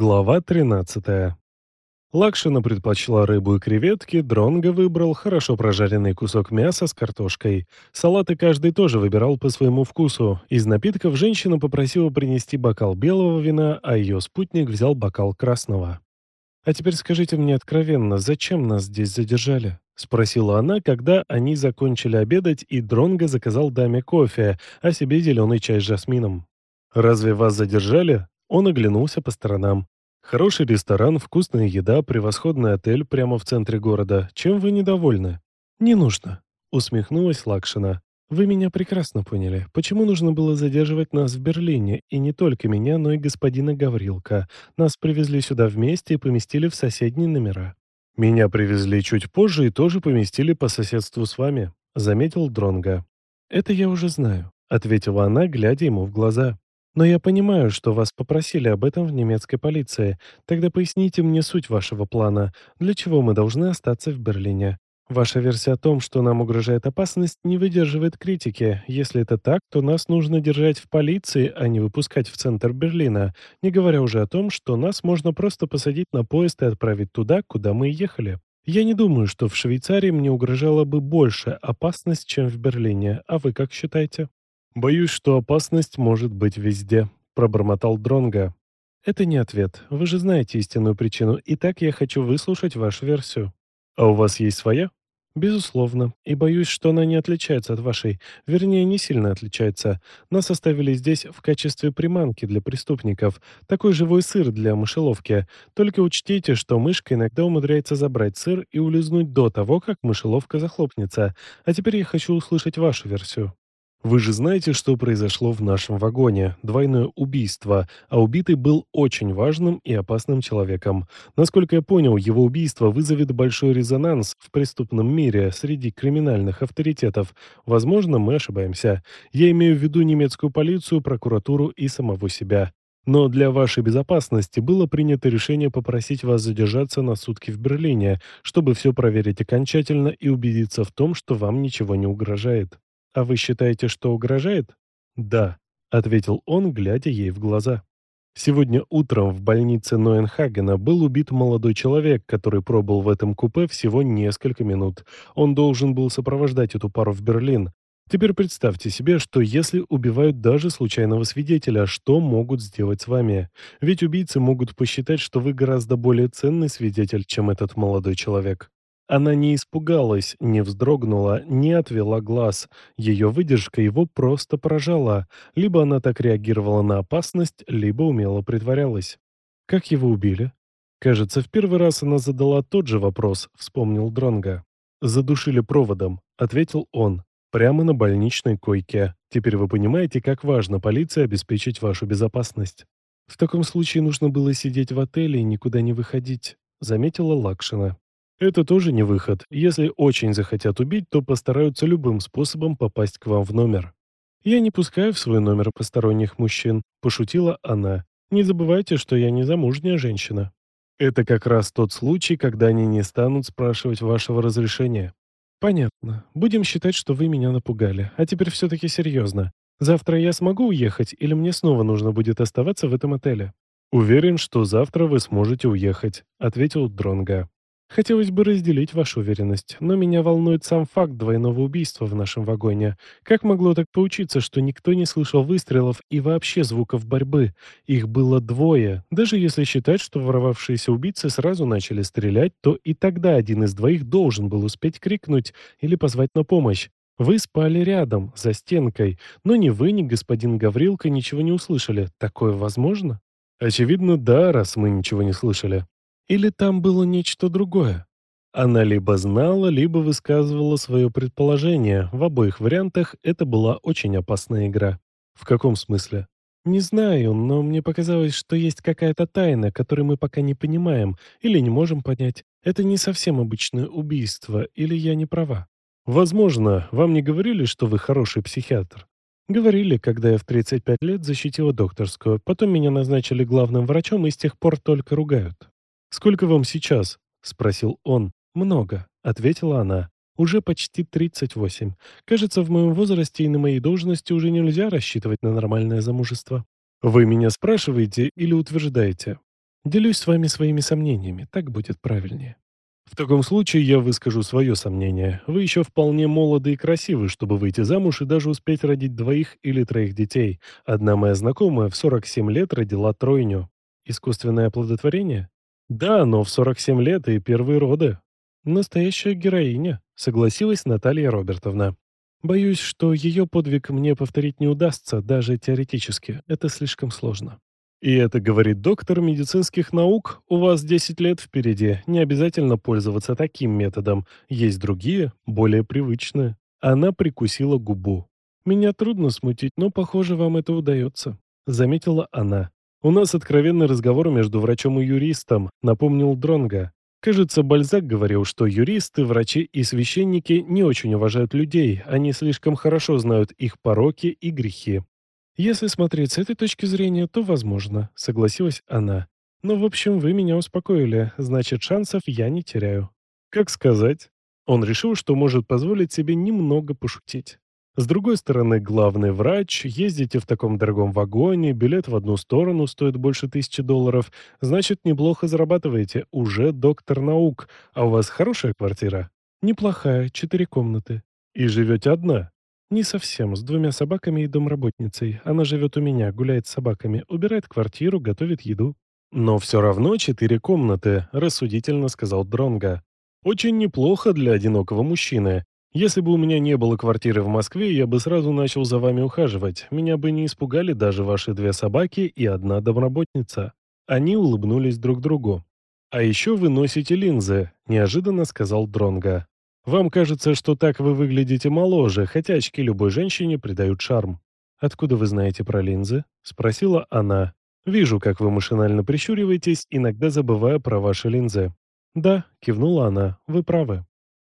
Глава 13. Лакшина предпочла рыбу и креветки, Дронго выбрал хорошо прожаренный кусок мяса с картошкой. Салаты каждый тоже выбирал по своему вкусу. Из напитков женщина попросила принести бокал белого вина, а ее спутник взял бокал красного. «А теперь скажите мне откровенно, зачем нас здесь задержали?» — спросила она, когда они закончили обедать, и Дронго заказал даме кофе, а себе зеленый чай с жасмином. «Разве вас задержали?» Он оглянулся по сторонам. «Хороший ресторан, вкусная еда, превосходный отель прямо в центре города. Чем вы недовольны?» «Не нужно», — усмехнулась Лакшина. «Вы меня прекрасно поняли. Почему нужно было задерживать нас в Берлине, и не только меня, но и господина Гаврилка? Нас привезли сюда вместе и поместили в соседние номера». «Меня привезли чуть позже и тоже поместили по соседству с вами», — заметил Дронга. «Это я уже знаю», — ответила она, глядя ему в глаза. Но я понимаю, что вас попросили об этом в немецкой полиции. Тогда поясните мне суть вашего плана. Для чего мы должны остаться в Берлине? Ваша версия о том, что нам угрожает опасность, не выдерживает критики. Если это так, то нас нужно держать в полиции, а не выпускать в центр Берлина, не говоря уже о том, что нас можно просто посадить на поезд и отправить туда, куда мы ехали. Я не думаю, что в Швейцарии мне угрожала бы больше опасность, чем в Берлине. А вы как считаете? «Боюсь, что опасность может быть везде», — пробормотал Дронга. «Это не ответ. Вы же знаете истинную причину. Итак, я хочу выслушать вашу версию». «А у вас есть своя?» «Безусловно. И боюсь, что она не отличается от вашей. Вернее, не сильно отличается. Нас оставили здесь в качестве приманки для преступников. Такой живой сыр для мышеловки. Только учтите, что мышка иногда умудряется забрать сыр и улизнуть до того, как мышеловка захлопнется. А теперь я хочу услышать вашу версию». Вы же знаете, что произошло в нашем вагоне. Двойное убийство, а убитый был очень важным и опасным человеком. Насколько я понял, его убийство вызовет большой резонанс в преступном мире среди криминальных авторитетов. Возможно, мы ошибаемся. Я имею в виду немецкую полицию, прокуратуру и самого себя. Но для вашей безопасности было принято решение попросить вас задержаться на сутки в Берлине, чтобы все проверить окончательно и убедиться в том, что вам ничего не угрожает. «А вы считаете, что угрожает?» «Да», — ответил он, глядя ей в глаза. Сегодня утром в больнице Ноенхагена был убит молодой человек, который пробыл в этом купе всего несколько минут. Он должен был сопровождать эту пару в Берлин. Теперь представьте себе, что если убивают даже случайного свидетеля, что могут сделать с вами? Ведь убийцы могут посчитать, что вы гораздо более ценный свидетель, чем этот молодой человек. Она не испугалась, не вздрогнула, не отвела глаз. Ее выдержка его просто поражала. Либо она так реагировала на опасность, либо умело притворялась. Как его убили? Кажется, в первый раз она задала тот же вопрос, вспомнил Дронга. «Задушили проводом», — ответил он. «Прямо на больничной койке. Теперь вы понимаете, как важно полиции обеспечить вашу безопасность». «В таком случае нужно было сидеть в отеле и никуда не выходить», — заметила Лакшина. Это тоже не выход. Если очень захотят убить, то постараются любым способом попасть к вам в номер. Я не пускаю в свой номер посторонних мужчин, пошутила она. Не забывайте, что я не замужняя женщина. Это как раз тот случай, когда они не станут спрашивать вашего разрешения. Понятно. Будем считать, что вы меня напугали. А теперь все-таки серьезно. Завтра я смогу уехать, или мне снова нужно будет оставаться в этом отеле? Уверен, что завтра вы сможете уехать, ответил Дронга. Хотелось бы разделить вашу уверенность, но меня волнует сам факт двойного убийства в нашем вагоне. Как могло так получиться, что никто не слышал выстрелов и вообще звуков борьбы? Их было двое. Даже если считать, что воровавшиеся убийцы сразу начали стрелять, то и тогда один из двоих должен был успеть крикнуть или позвать на помощь. Вы спали рядом, за стенкой, но ни вы, ни господин Гаврилка ничего не услышали. Такое возможно? Очевидно, да, раз мы ничего не слышали. Или там было нечто другое? Она либо знала, либо высказывала свое предположение. В обоих вариантах это была очень опасная игра. В каком смысле? Не знаю, но мне показалось, что есть какая-то тайна, которую мы пока не понимаем или не можем понять. Это не совсем обычное убийство, или я не права? Возможно, вам не говорили, что вы хороший психиатр? Говорили, когда я в 35 лет защитила докторскую, потом меня назначили главным врачом и с тех пор только ругают. «Сколько вам сейчас?» — спросил он. «Много», — ответила она. «Уже почти 38. Кажется, в моем возрасте и на моей должности уже нельзя рассчитывать на нормальное замужество». «Вы меня спрашиваете или утверждаете?» Делюсь с вами своими сомнениями, так будет правильнее. В таком случае я выскажу свое сомнение. Вы еще вполне молоды и красивы, чтобы выйти замуж и даже успеть родить двоих или троих детей. Одна моя знакомая в 47 лет родила тройню. Искусственное оплодотворение? Да, но в 47 лет и первые роды. Настоящая героиня, согласилась Наталья Робертовна. Боюсь, что ее подвиг мне повторить не удастся, даже теоретически. Это слишком сложно. И это говорит доктор медицинских наук. У вас 10 лет впереди. Не обязательно пользоваться таким методом. Есть другие, более привычные. Она прикусила губу. Меня трудно смутить, но, похоже, вам это удается. Заметила она. У нас откровенный разговор между врачом и юристом, напомнил Дронга. Кажется, Бальзак говорил, что юристы, врачи и священники не очень уважают людей, они слишком хорошо знают их пороки и грехи. «Если смотреть с этой точки зрения, то возможно», — согласилась она. «Но, в общем, вы меня успокоили, значит, шансов я не теряю». «Как сказать?» Он решил, что может позволить себе немного пошутить. С другой стороны, главный врач, ездите в таком дорогом вагоне, билет в одну сторону стоит больше тысячи долларов, значит, неплохо зарабатываете, уже доктор наук, а у вас хорошая квартира? Неплохая, четыре комнаты. И живете одна? «Не совсем. С двумя собаками и домработницей. Она живет у меня, гуляет с собаками, убирает квартиру, готовит еду». «Но все равно четыре комнаты», — рассудительно сказал Дронга. «Очень неплохо для одинокого мужчины. Если бы у меня не было квартиры в Москве, я бы сразу начал за вами ухаживать. Меня бы не испугали даже ваши две собаки и одна домработница». Они улыбнулись друг другу. «А еще вы носите линзы», — неожиданно сказал Дронга. Вам кажется, что так вы выглядите моложе, хотя очки любой женщине придают шарм. «Откуда вы знаете про линзы?» — спросила она. «Вижу, как вы машинально прищуриваетесь, иногда забывая про ваши линзы». «Да», — кивнула она, — «вы правы».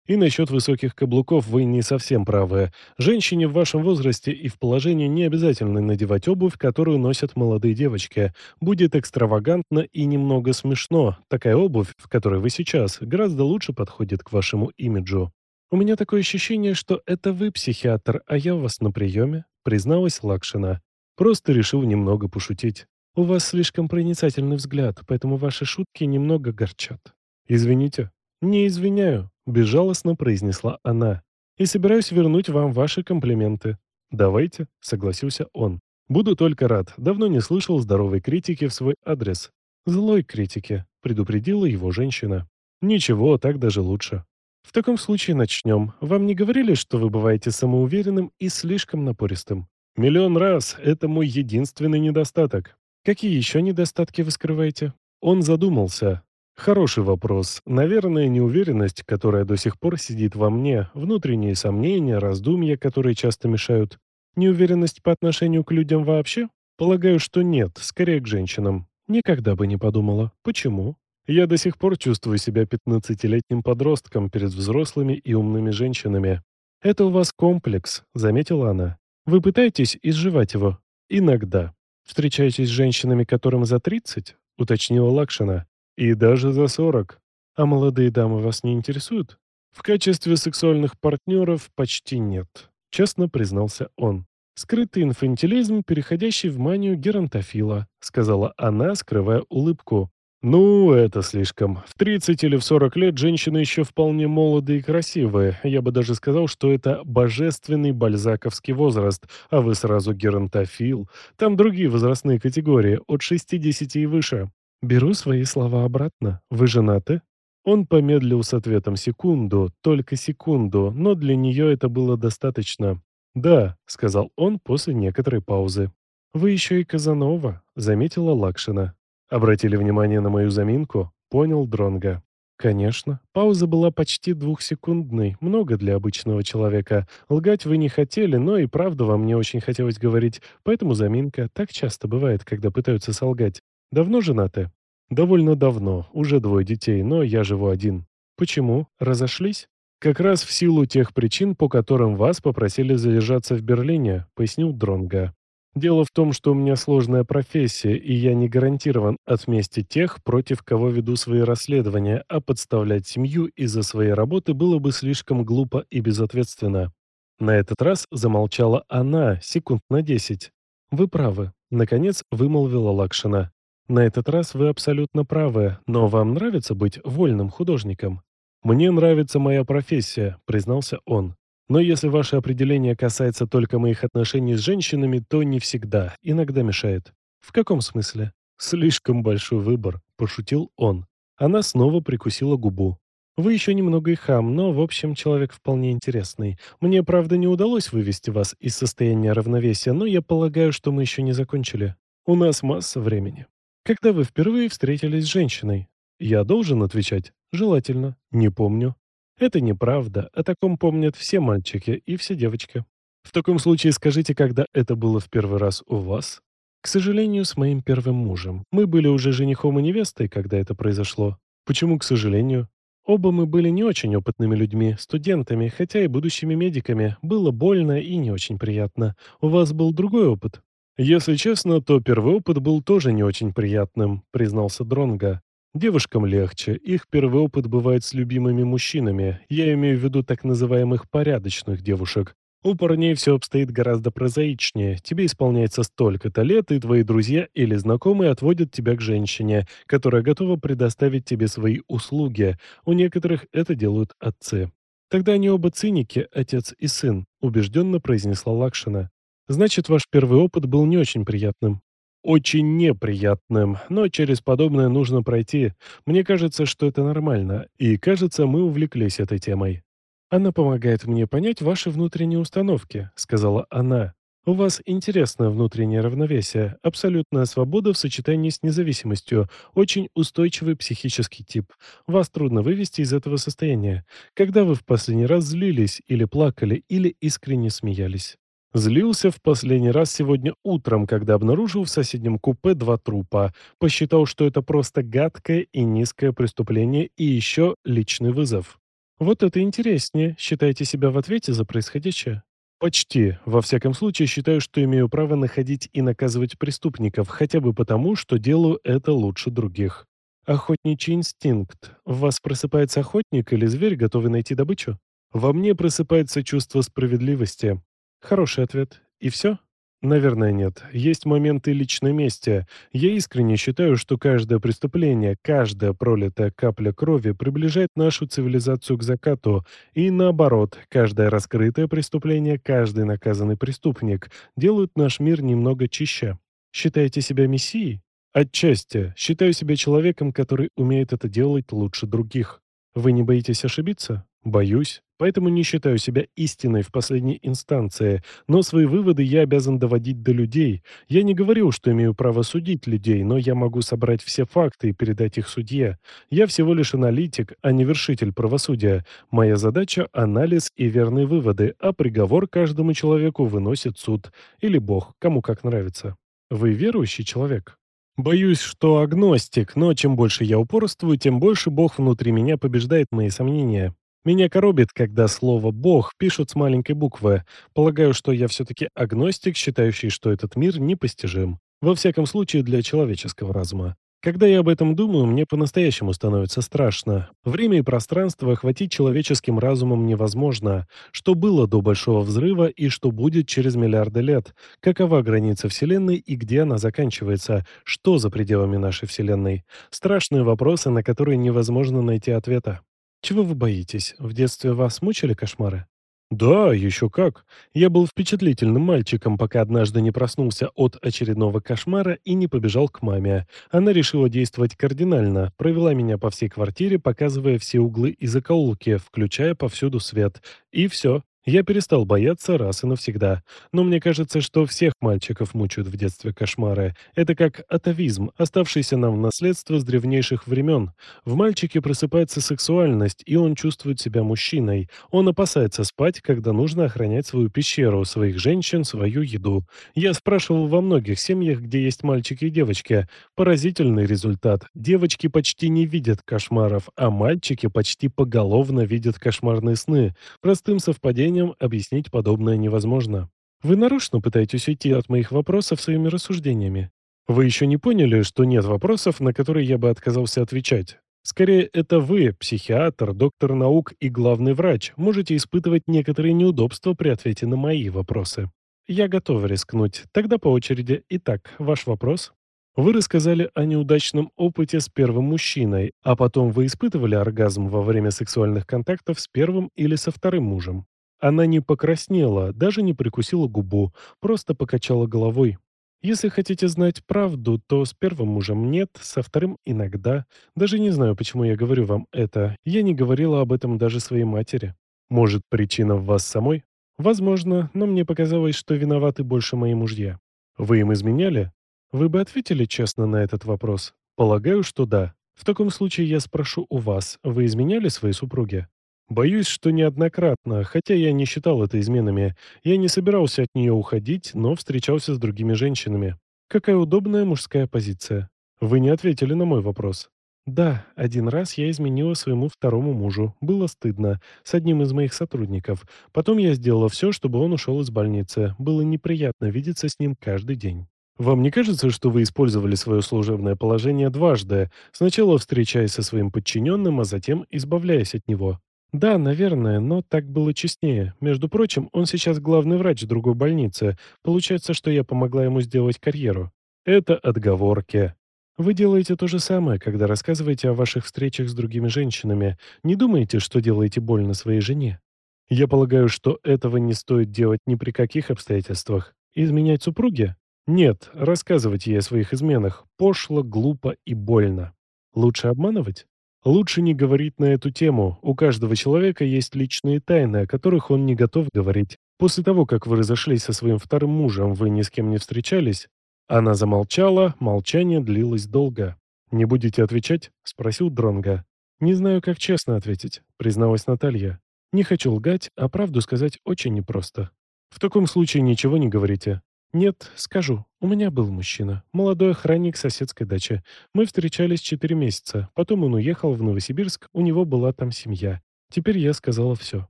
И насчет высоких каблуков вы не совсем правы. Женщине в вашем возрасте и в положении не обязательно надевать обувь, которую носят молодые девочки. Будет экстравагантно и немного смешно. Такая обувь, в которой вы сейчас, гораздо лучше подходит к вашему имиджу. «У меня такое ощущение, что это вы психиатр, а я у вас на приеме», призналась Лакшина. Просто решил немного пошутить. «У вас слишком проницательный взгляд, поэтому ваши шутки немного горчат». «Извините». «Не извиняю», — безжалостно произнесла она. «И собираюсь вернуть вам ваши комплименты». «Давайте», — согласился он. «Буду только рад. Давно не слышал здоровой критики в свой адрес». «Злой критики», — предупредила его женщина. «Ничего, так даже лучше. В таком случае начнем. Вам не говорили, что вы бываете самоуверенным и слишком напористым? Миллион раз. Это мой единственный недостаток. Какие еще недостатки вы скрываете? Он задумался. Хороший вопрос. Наверное, неуверенность, которая до сих пор сидит во мне, внутренние сомнения, раздумья, которые часто мешают. Неуверенность по отношению к людям вообще? Полагаю, что нет, скорее к женщинам. Никогда бы не подумала. Почему? Я до сих пор чувствую себя пятнадцатилетним подростком перед взрослыми и умными женщинами. «Это у вас комплекс», — заметила она. «Вы пытаетесь изживать его?» «Иногда. Встречаетесь с женщинами, которым за 30?» — уточнила Лакшина. «И даже за 40. А молодые дамы вас не интересуют?» «В качестве сексуальных партнеров почти нет», — честно признался он. «Скрытый инфантилизм, переходящий в манию геронтофила», — сказала она, скрывая улыбку. «Ну, это слишком. В 30 или в 40 лет женщины еще вполне молодые и красивые. Я бы даже сказал, что это божественный бальзаковский возраст, а вы сразу геронтофил. Там другие возрастные категории, от 60 и выше». «Беру свои слова обратно. Вы женаты?» Он помедлил с ответом секунду, только секунду, но для нее это было достаточно. «Да», — сказал он после некоторой паузы. «Вы еще и Казанова», — заметила Лакшина. Обратили внимание на мою заминку? Понял Дронга. Конечно. Пауза была почти двухсекундной, много для обычного человека. Лгать вы не хотели, но и правда вам не очень хотелось говорить, поэтому заминка так часто бывает, когда пытаются солгать. Давно женаты? Довольно давно, уже двое детей, но я живу один. Почему? Разошлись? Как раз в силу тех причин, по которым вас попросили задержаться в Берлине, пояснил Дронга. Дело в том, что у меня сложная профессия, и я не гарантирован от мести тех, против кого веду свои расследования, а подставлять семью из-за своей работы было бы слишком глупо и безответственно. На этот раз замолчала она, секунд на десять. «Вы правы», — наконец вымолвила Лакшина. На этот раз вы абсолютно правы, но вам нравится быть вольным художником? Мне нравится моя профессия, признался он. Но если ваше определение касается только моих отношений с женщинами, то не всегда, иногда мешает. В каком смысле? Слишком большой выбор, пошутил он. Она снова прикусила губу. Вы еще немного и хам, но, в общем, человек вполне интересный. Мне, правда, не удалось вывести вас из состояния равновесия, но я полагаю, что мы еще не закончили. У нас масса времени. Когда вы впервые встретились с женщиной? Я должен отвечать? Желательно. Не помню. Это неправда. О таком помнят все мальчики и все девочки. В таком случае скажите, когда это было в первый раз у вас? К сожалению, с моим первым мужем. Мы были уже женихом и невестой, когда это произошло. Почему, к сожалению? Оба мы были не очень опытными людьми, студентами, хотя и будущими медиками. Было больно и не очень приятно. У вас был другой опыт? «Если честно, то первый опыт был тоже не очень приятным», — признался Дронга. «Девушкам легче. Их первый опыт бывает с любимыми мужчинами. Я имею в виду так называемых порядочных девушек. У парней все обстоит гораздо прозаичнее. Тебе исполняется столько-то лет, и твои друзья или знакомые отводят тебя к женщине, которая готова предоставить тебе свои услуги. У некоторых это делают отцы. Тогда они оба циники, отец и сын, убежденно произнесла Лакшина. Значит, ваш первый опыт был не очень приятным. Очень неприятным, но через подобное нужно пройти. Мне кажется, что это нормально, и кажется, мы увлеклись этой темой. Она помогает мне понять ваши внутренние установки, сказала она. У вас интересное внутреннее равновесие, абсолютная свобода в сочетании с независимостью, очень устойчивый психический тип. Вас трудно вывести из этого состояния. Когда вы в последний раз злились или плакали, или искренне смеялись? Злился в последний раз сегодня утром, когда обнаружил в соседнем купе два трупа. Посчитал, что это просто гадкое и низкое преступление и еще личный вызов. Вот это интереснее. Считаете себя в ответе за происходящее? Почти. Во всяком случае, считаю, что имею право находить и наказывать преступников, хотя бы потому, что делаю это лучше других. Охотничий инстинкт. В вас просыпается охотник или зверь, готовый найти добычу? Во мне просыпается чувство справедливости. Хороший ответ. И все? Наверное, нет. Есть моменты личной мести. Я искренне считаю, что каждое преступление, каждая пролитая капля крови приближает нашу цивилизацию к закату, и наоборот, каждое раскрытое преступление, каждый наказанный преступник делают наш мир немного чище. Считаете себя мессией? Отчасти. Считаю себя человеком, который умеет это делать лучше других. Вы не боитесь ошибиться? Боюсь. Поэтому не считаю себя истиной в последней инстанции, но свои выводы я обязан доводить до людей. Я не говорил, что имею право судить людей, но я могу собрать все факты и передать их судье. Я всего лишь аналитик, а не вершитель правосудия. Моя задача – анализ и верные выводы, а приговор каждому человеку выносит суд. Или Бог, кому как нравится. Вы верующий человек? Боюсь, что агностик, но чем больше я упорствую, тем больше Бог внутри меня побеждает мои сомнения. Меня коробит, когда слово «бог» пишут с маленькой буквы. Полагаю, что я все-таки агностик, считающий, что этот мир непостижим. Во всяком случае, для человеческого разума. Когда я об этом думаю, мне по-настоящему становится страшно. Время и пространство охватить человеческим разумом невозможно. Что было до Большого Взрыва и что будет через миллиарды лет? Какова граница Вселенной и где она заканчивается? Что за пределами нашей Вселенной? Страшные вопросы, на которые невозможно найти ответа. Чего вы боитесь? В детстве вас мучили кошмары? Да, еще как. Я был впечатлительным мальчиком, пока однажды не проснулся от очередного кошмара и не побежал к маме. Она решила действовать кардинально, провела меня по всей квартире, показывая все углы и закоулки, включая повсюду свет. И все. Я перестал бояться раз и навсегда. Но мне кажется, что всех мальчиков мучают в детстве кошмары. Это как атовизм, оставшийся нам в наследство с древнейших времен. В мальчике просыпается сексуальность, и он чувствует себя мужчиной. Он опасается спать, когда нужно охранять свою пещеру, своих женщин, свою еду. Я спрашивал во многих семьях, где есть мальчики и девочки. Поразительный результат. Девочки почти не видят кошмаров, а мальчики почти поголовно видят кошмарные сны. Простым совпадением сожалением, объяснить подобное невозможно. Вы нарочно пытаетесь уйти от моих вопросов своими рассуждениями. Вы еще не поняли, что нет вопросов, на которые я бы отказался отвечать. Скорее, это вы, психиатр, доктор наук и главный врач, можете испытывать некоторые неудобства при ответе на мои вопросы. Я готов рискнуть. Тогда по очереди. Итак, ваш вопрос? Вы рассказали о неудачном опыте с первым мужчиной, а потом вы испытывали оргазм во время сексуальных контактов с первым или со вторым мужем. Она не покраснела, даже не прикусила губу, просто покачала головой. Если хотите знать правду, то с первым мужем нет, со вторым иногда. Даже не знаю, почему я говорю вам это. Я не говорила об этом даже своей матери. Может, причина в вас самой? Возможно, но мне показалось, что виноваты больше мои мужья. Вы им изменяли? Вы бы ответили честно на этот вопрос? Полагаю, что да. В таком случае я спрошу у вас, вы изменяли своей супруге? Боюсь, что неоднократно, хотя я не считал это изменами. Я не собирался от нее уходить, но встречался с другими женщинами. Какая удобная мужская позиция. Вы не ответили на мой вопрос. Да, один раз я изменила своему второму мужу. Было стыдно. С одним из моих сотрудников. Потом я сделала все, чтобы он ушел из больницы. Было неприятно видеться с ним каждый день. Вам не кажется, что вы использовали свое служебное положение дважды, сначала встречаясь со своим подчиненным, а затем избавляясь от него? Да, наверное, но так было честнее. Между прочим, он сейчас главный врач в другой больнице. Получается, что я помогла ему сделать карьеру. Это отговорки. Вы делаете то же самое, когда рассказываете о ваших встречах с другими женщинами. Не думаете, что делаете больно своей жене? Я полагаю, что этого не стоит делать ни при каких обстоятельствах. Изменять супруге? Нет, рассказывать ей о своих изменах пошло, глупо и больно. Лучше обманывать? Лучше не говорить на эту тему. У каждого человека есть личные тайны, о которых он не готов говорить. После того, как вы разошлись со своим вторым мужем, вы ни с кем не встречались? Она замолчала, молчание длилось долго. «Не будете отвечать?» — спросил Дронга. «Не знаю, как честно ответить», — призналась Наталья. «Не хочу лгать, а правду сказать очень непросто. В таком случае ничего не говорите. «Нет, скажу. У меня был мужчина. Молодой охранник соседской дачи. Мы встречались четыре месяца. Потом он уехал в Новосибирск, у него была там семья. Теперь я сказала все».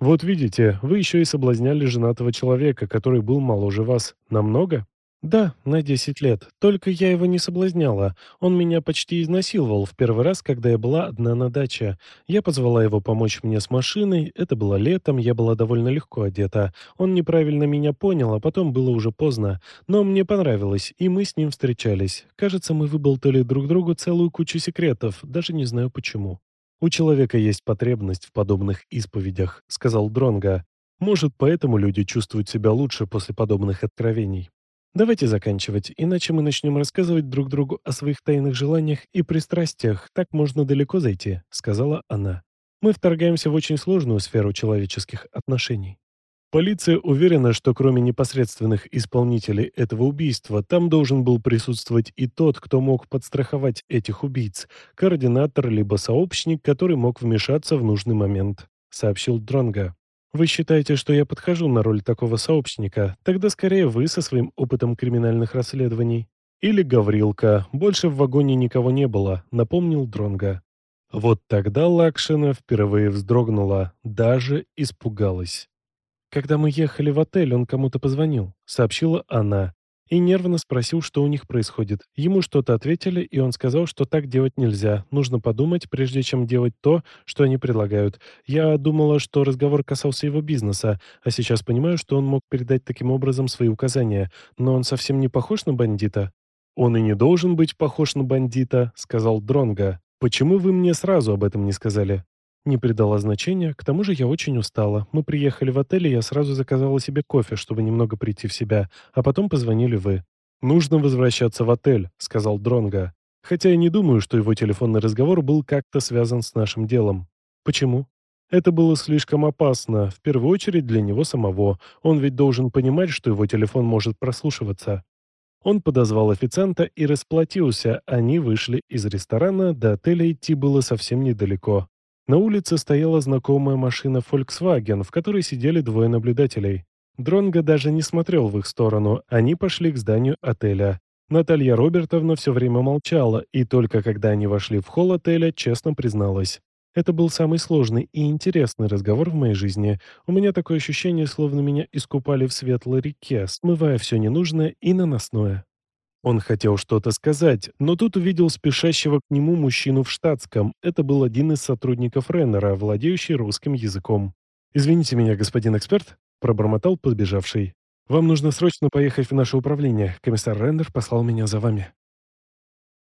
«Вот видите, вы еще и соблазняли женатого человека, который был моложе вас. Намного?» «Да, на 10 лет. Только я его не соблазняла. Он меня почти изнасиловал в первый раз, когда я была одна на даче. Я позвала его помочь мне с машиной. Это было летом, я была довольно легко одета. Он неправильно меня понял, а потом было уже поздно. Но мне понравилось, и мы с ним встречались. Кажется, мы выболтали друг другу целую кучу секретов, даже не знаю почему». «У человека есть потребность в подобных исповедях», — сказал Дронга. «Может, поэтому люди чувствуют себя лучше после подобных откровений». Давайте заканчивать, иначе мы начнем рассказывать друг другу о своих тайных желаниях и пристрастиях. Так можно далеко зайти», — сказала она. «Мы вторгаемся в очень сложную сферу человеческих отношений». Полиция уверена, что кроме непосредственных исполнителей этого убийства, там должен был присутствовать и тот, кто мог подстраховать этих убийц, координатор либо сообщник, который мог вмешаться в нужный момент, сообщил Дронга. Вы считаете, что я подхожу на роль такого сообщника? Тогда скорее вы со своим опытом криминальных расследований. Или Гаврилка. Больше в вагоне никого не было, напомнил Дронга. Вот тогда Лакшина впервые вздрогнула, даже испугалась. Когда мы ехали в отель, он кому-то позвонил, сообщила она и нервно спросил, что у них происходит. Ему что-то ответили, и он сказал, что так делать нельзя. Нужно подумать, прежде чем делать то, что они предлагают. Я думала, что разговор касался его бизнеса, а сейчас понимаю, что он мог передать таким образом свои указания. Но он совсем не похож на бандита. «Он и не должен быть похож на бандита», — сказал Дронга. «Почему вы мне сразу об этом не сказали?» Не придала значения, к тому же я очень устала. Мы приехали в отель, и я сразу заказала себе кофе, чтобы немного прийти в себя, а потом позвонили вы. «Нужно возвращаться в отель», — сказал Дронга. Хотя я не думаю, что его телефонный разговор был как-то связан с нашим делом. Почему? Это было слишком опасно, в первую очередь для него самого. Он ведь должен понимать, что его телефон может прослушиваться. Он подозвал официанта и расплатился. Они вышли из ресторана, до отеля идти было совсем недалеко. На улице стояла знакомая машина Volkswagen, в которой сидели двое наблюдателей. Дронго даже не смотрел в их сторону, они пошли к зданию отеля. Наталья Робертовна все время молчала, и только когда они вошли в холл отеля, честно призналась. Это был самый сложный и интересный разговор в моей жизни. У меня такое ощущение, словно меня искупали в светлой реке, смывая все ненужное и наносное. Он хотел что-то сказать, но тут увидел спешащего к нему мужчину в штатском. Это был один из сотрудников Реннера, владеющий русским языком. «Извините меня, господин эксперт», — пробормотал подбежавший. «Вам нужно срочно поехать в наше управление. Комиссар Реннер послал меня за вами».